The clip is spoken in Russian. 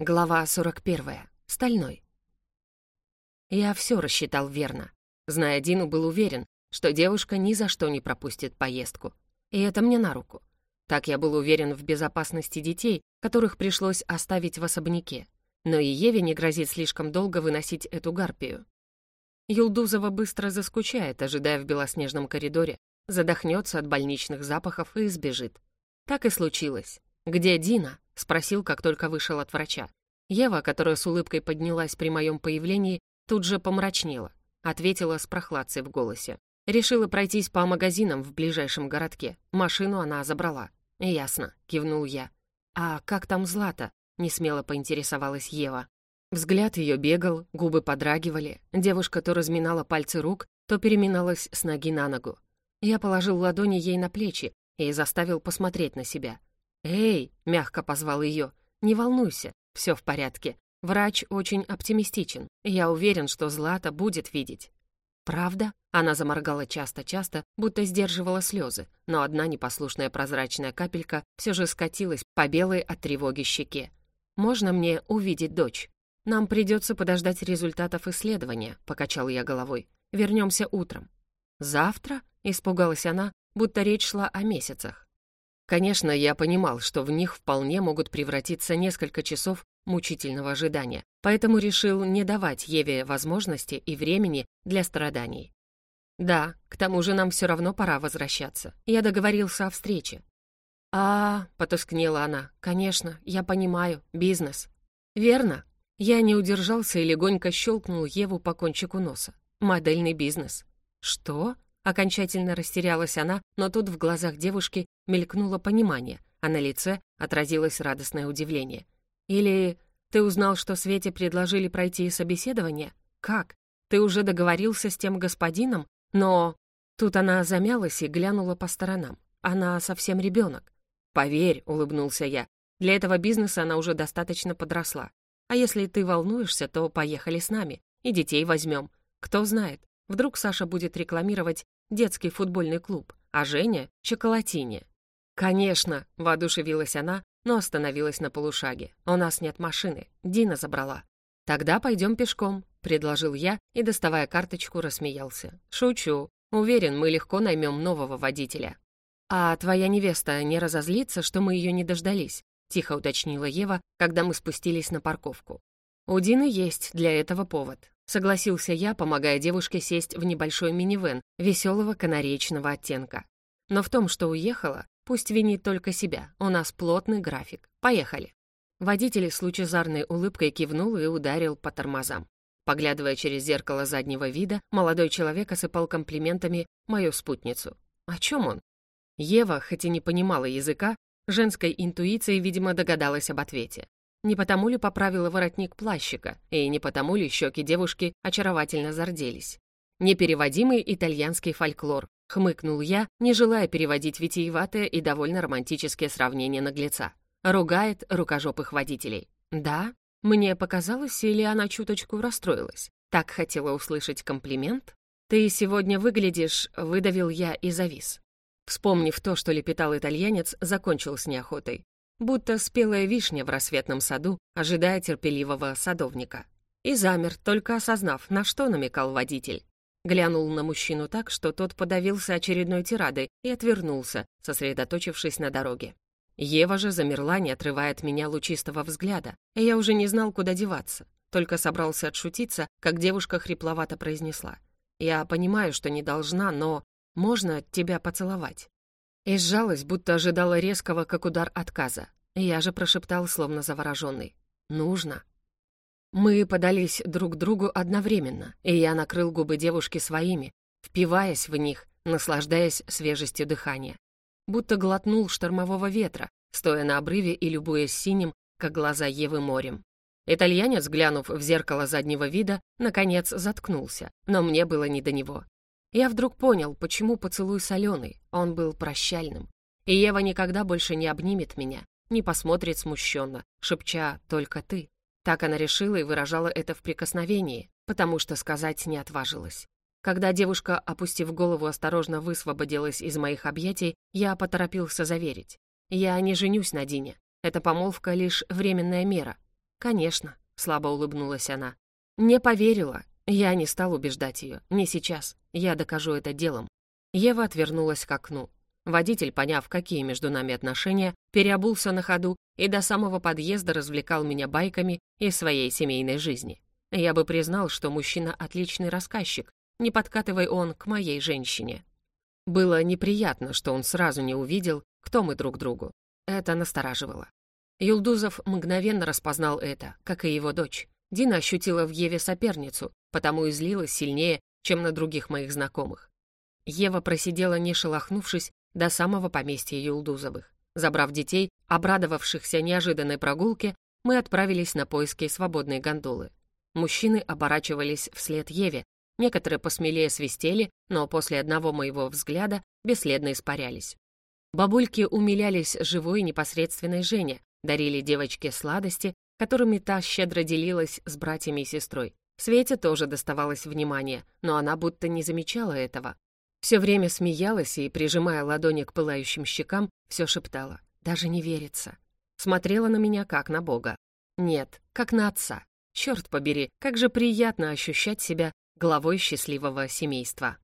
Глава 41. Стальной. Я все рассчитал верно. Зная Дину, был уверен, что девушка ни за что не пропустит поездку. И это мне на руку. Так я был уверен в безопасности детей, которых пришлось оставить в особняке. Но и Еве не грозит слишком долго выносить эту гарпию. Юлдузова быстро заскучает, ожидая в белоснежном коридоре, задохнется от больничных запахов и сбежит. Так и случилось. «Где Дина?» — спросил, как только вышел от врача. Ева, которая с улыбкой поднялась при моем появлении, тут же помрачнела, ответила с прохладцей в голосе. Решила пройтись по магазинам в ближайшем городке. Машину она забрала. «Ясно», — кивнул я. «А как там Злата?» — несмело поинтересовалась Ева. Взгляд ее бегал, губы подрагивали. Девушка то разминала пальцы рук, то переминалась с ноги на ногу. Я положил ладони ей на плечи и заставил посмотреть на себя. «Эй!» — мягко позвал ее. «Не волнуйся, все в порядке. Врач очень оптимистичен. Я уверен, что Злата будет видеть». «Правда?» Она заморгала часто-часто, будто сдерживала слезы, но одна непослушная прозрачная капелька все же скатилась по белой от тревоги щеке. «Можно мне увидеть дочь?» «Нам придется подождать результатов исследования», — покачал я головой. «Вернемся утром». «Завтра?» — испугалась она, будто речь шла о месяцах. Конечно, я понимал, что в них вполне могут превратиться несколько часов мучительного ожидания, поэтому решил не давать Еве возможности и времени для страданий. «Да, к тому же нам все равно пора возвращаться. Я договорился о встрече». «А, — потускнела она, — конечно, я понимаю, бизнес». «Верно». Я не удержался и легонько щелкнул Еву по кончику носа. «Модельный бизнес». «Что?» Окончательно растерялась она, но тут в глазах девушки мелькнуло понимание, а на лице отразилось радостное удивление. «Или ты узнал, что Свете предложили пройти собеседование? Как? Ты уже договорился с тем господином? Но...» Тут она замялась и глянула по сторонам. Она совсем ребенок. «Поверь», — улыбнулся я, — «для этого бизнеса она уже достаточно подросла. А если ты волнуешься, то поехали с нами, и детей возьмем. Кто знает, вдруг Саша будет рекламировать детский футбольный клуб, а Женя — чоколатине. «Конечно», — воодушевилась она, но остановилась на полушаге. «У нас нет машины, Дина забрала». «Тогда пойдем пешком», — предложил я и, доставая карточку, рассмеялся. «Шучу. Уверен, мы легко наймем нового водителя». «А твоя невеста не разозлится, что мы ее не дождались?» — тихо уточнила Ева, когда мы спустились на парковку. «У Дины есть для этого повод. Согласился я, помогая девушке сесть в небольшой минивэн веселого канареечного оттенка. Но в том, что уехала, пусть винит только себя, у нас плотный график. Поехали. Водитель с лучезарной улыбкой кивнул и ударил по тормозам. Поглядывая через зеркало заднего вида, молодой человек осыпал комплиментами мою спутницу. О чем он? Ева, хоть и не понимала языка, женской интуицией, видимо, догадалась об ответе. Не потому ли поправила воротник плащика, и не потому ли щеки девушки очаровательно зарделись. Непереводимый итальянский фольклор, хмыкнул я, не желая переводить витиеватые и довольно романтические сравнения наглеца. Ругает рукожопых водителей. Да? Мне показалось, или она чуточку расстроилась? Так хотела услышать комплимент? «Ты сегодня выглядишь...» — выдавил я и завис. Вспомнив то, что лепетал итальянец, закончил с неохотой будто спелая вишня в рассветном саду, ожидая терпеливого садовника. И замер, только осознав, на что намекал водитель. Глянул на мужчину так, что тот подавился очередной тирадой и отвернулся, сосредоточившись на дороге. Ева же замерла, не отрывая от меня лучистого взгляда, и я уже не знал, куда деваться. Только собрался отшутиться, как девушка хрипловато произнесла. «Я понимаю, что не должна, но можно тебя поцеловать?» И сжалась, будто ожидала резкого, как удар отказа. Я же прошептал, словно завороженный. «Нужно». Мы подались друг другу одновременно, и я накрыл губы девушки своими, впиваясь в них, наслаждаясь свежестью дыхания. Будто глотнул штормового ветра, стоя на обрыве и любуясь синим, как глаза Евы морем. Итальянец, глянув в зеркало заднего вида, наконец заткнулся, но мне было не до него. Я вдруг понял, почему поцелуй соленый, он был прощальным. И Ева никогда больше не обнимет меня, не посмотрит смущенно, шепча «только ты». Так она решила и выражала это в прикосновении, потому что сказать не отважилась. Когда девушка, опустив голову, осторожно высвободилась из моих объятий, я поторопился заверить. «Я не женюсь на Дине. Эта помолвка — лишь временная мера». «Конечно», — слабо улыбнулась она. «Не поверила. Я не стал убеждать ее. Не сейчас. Я докажу это делом». Ева отвернулась к окну. Водитель, поняв, какие между нами отношения, переобулся на ходу и до самого подъезда развлекал меня байками из своей семейной жизни. Я бы признал, что мужчина отличный рассказчик, не подкатывай он к моей женщине. Было неприятно, что он сразу не увидел, кто мы друг другу. Это настораживало. Юлдузов мгновенно распознал это, как и его дочь. Дина ощутила в Еве соперницу, потому и злилась сильнее, чем на других моих знакомых. Ева просидела, не шелохнувшись, до самого поместья Юлдузовых. Забрав детей, обрадовавшихся неожиданной прогулке, мы отправились на поиски свободной гондолы. Мужчины оборачивались вслед Еве, некоторые посмелее свистели, но после одного моего взгляда бесследно испарялись. Бабульки умилялись живой непосредственной Жене, дарили девочке сладости, которыми та щедро делилась с братьями и сестрой. Свете тоже доставалось внимание, но она будто не замечала этого. Все время смеялась и, прижимая ладони к пылающим щекам, все шептала. Даже не верится. Смотрела на меня как на Бога. Нет, как на отца. Черт побери, как же приятно ощущать себя главой счастливого семейства.